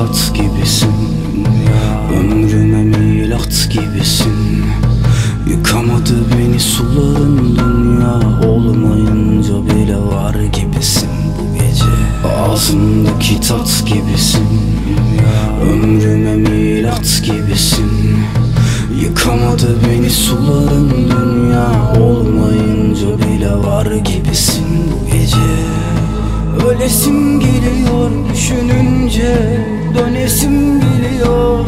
tat gibisin. Ömrüme milat gibisin. Yıkamadı beni suların dünya. Olmayınca bile var gibisin bu gece. Ağzımdaki tat gibisin. Ömrüme milat gibisin. Yıkamadı beni suların dünya. Olmayınca bile var gibisin bu gece. Ölesim geliyor düşününce Dönesim geliyor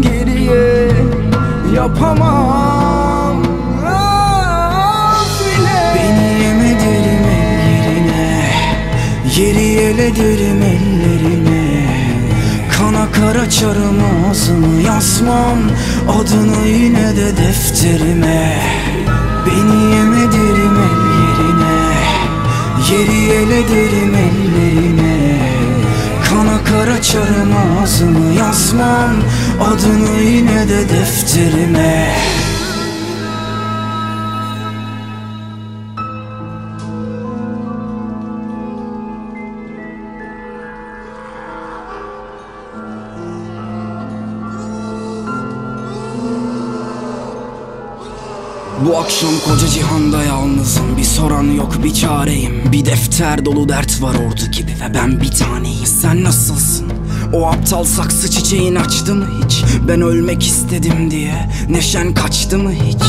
Geriye yapamam. Yine. Beni yemedirim el yerine Yeri eledirim ellerine. Kana kara çarım ağzımı yazmam Adını yine de defterime. Beni yemedirim el yerine Yeri eledirim ellerine Kana kara çarım ağzımı yazmam. Adını yine de defterime Bu akşam koca cihanda yalnızım. Bir soran yok bir çareyim. Bir defter dolu dert var ordu gibi Ve ben bir taneyim. Sen nasılsın? O aptal saksı çiçeğin açtı mı hiç? Ben ölmek istedim diye Neşen kaçtı mı hiç?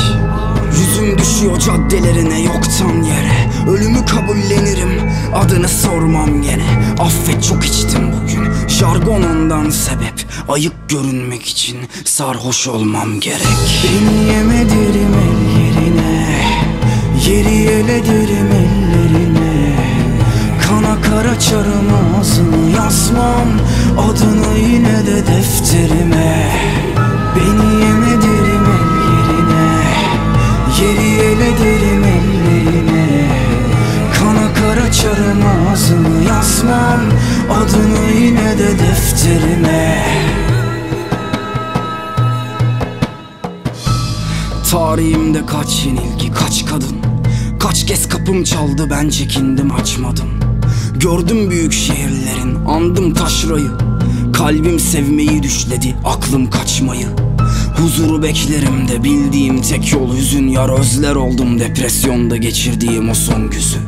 Yüzüm düşüyor caddelerine yoktan yere. Ölümü kabullenirim adını sormam gene. Affet çok içtim bugün. Jargon ondan sebep Ayık görünmek için sarhoş olmam gerek. Beni yemedirim el yerine Yeri eledirim ellerine. Kana kara çarım ağzını yazmam Adını yine de defterime. Beni yemedirim el yerine Yeri eledirim ellerine. Kana kara çarım ağzını yazmam Adını yine de defterime Tarihimde kaç yenilgi kaç kadın? Kaç kez kapım çaldı ben çekindim açmadım. Gördüm büyük şehirlerin andım taşrayı. Kalbim sevmeyi düşledi aklım kaçmayı. Huzuru beklerim de bildiğim tek yol hüzün Yar özler oldum. Depresyonda geçirdiğim o son güzü.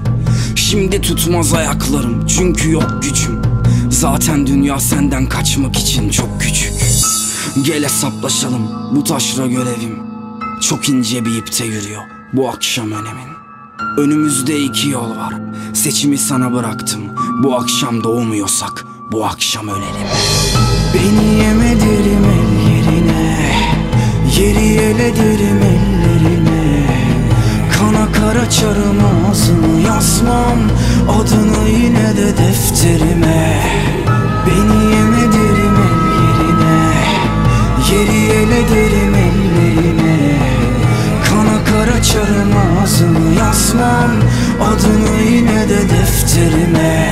Şimdi tutmaz ayaklarım çünkü yok gücüm. Zaten dünya senden kaçmak için çok küçük. Gel hesaplaşalım bu taşra görevim Çok ince bir ipte yürüyor bu akşam önemin. Önümüzde iki yol var. Seçimi sana bıraktım. Bu akşam doğmuyorsak bu akşam ölelim. Beni yemedirim el yerine. Yeri eledirim ellerine. Kana kara çarım ağzını yazmam Adını yine de defterime çarım